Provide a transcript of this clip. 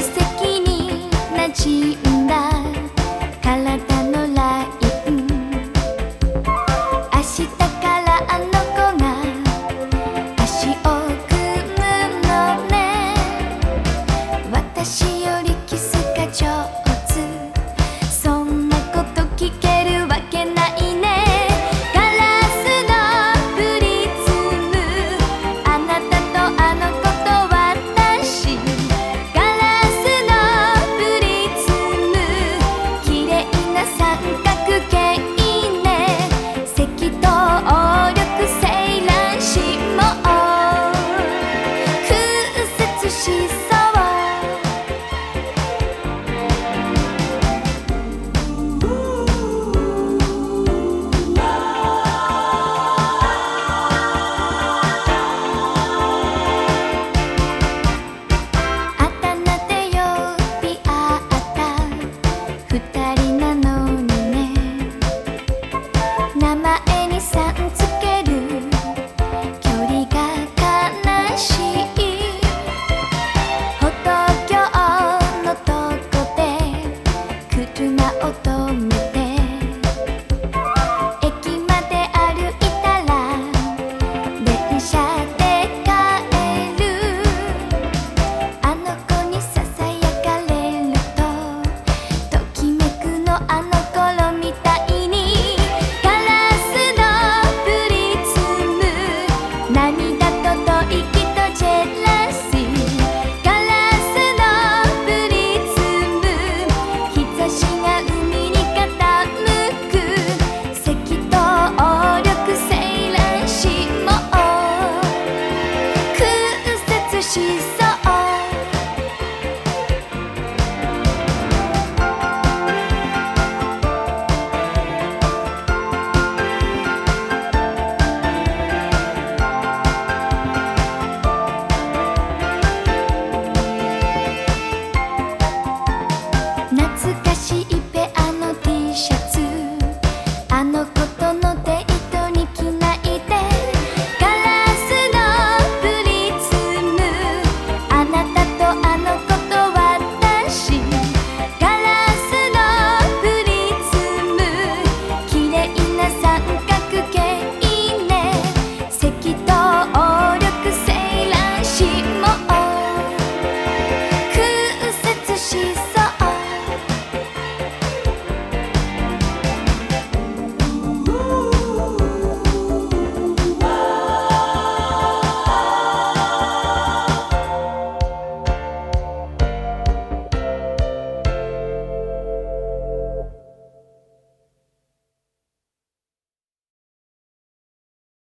史跡に馴染んだ体のライン。明日からあの子が足を組むのね。私 she's